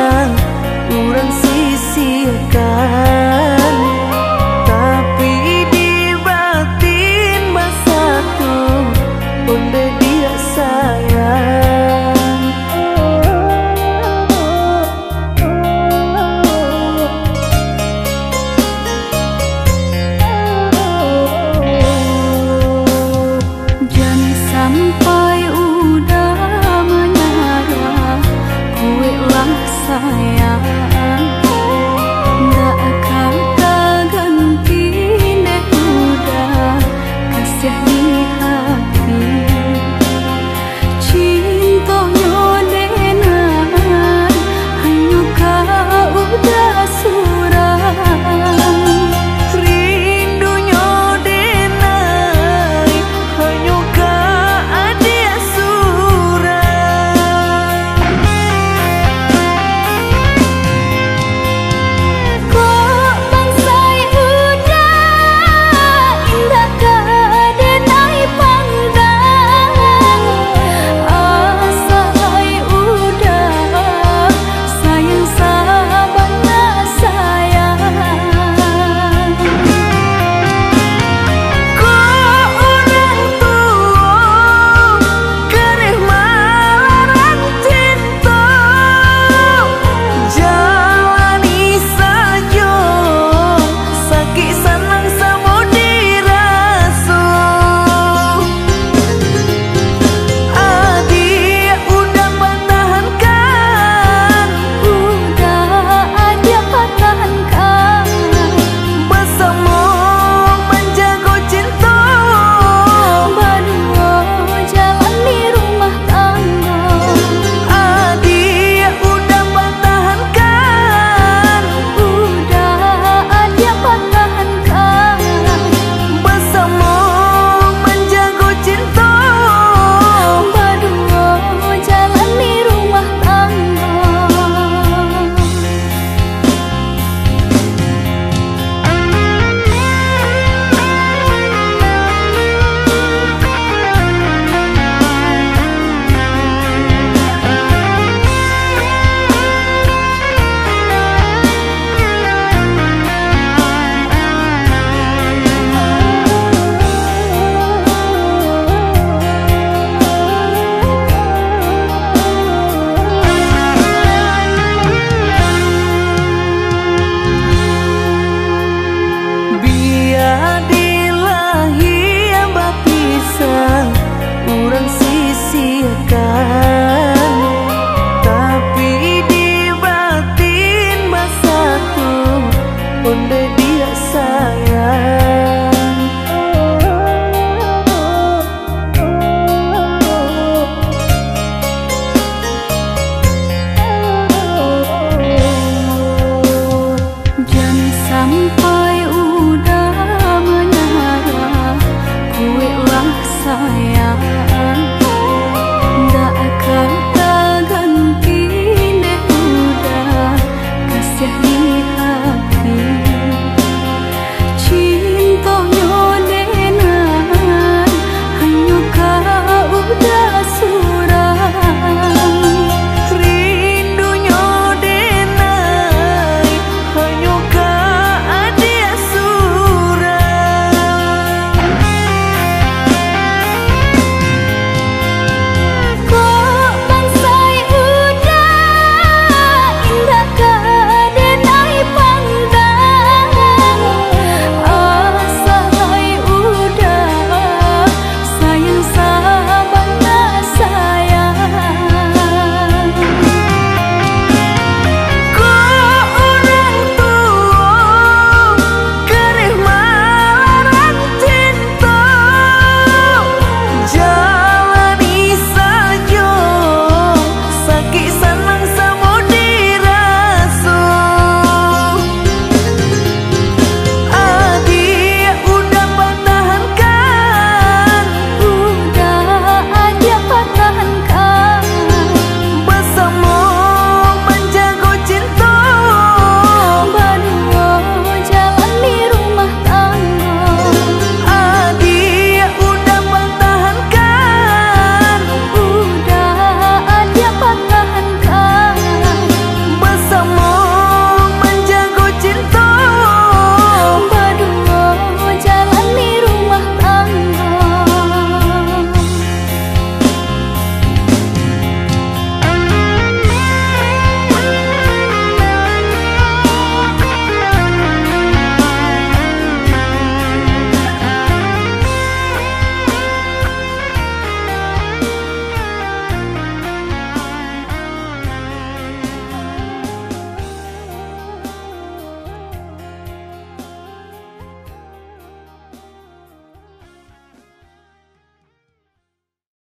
sampai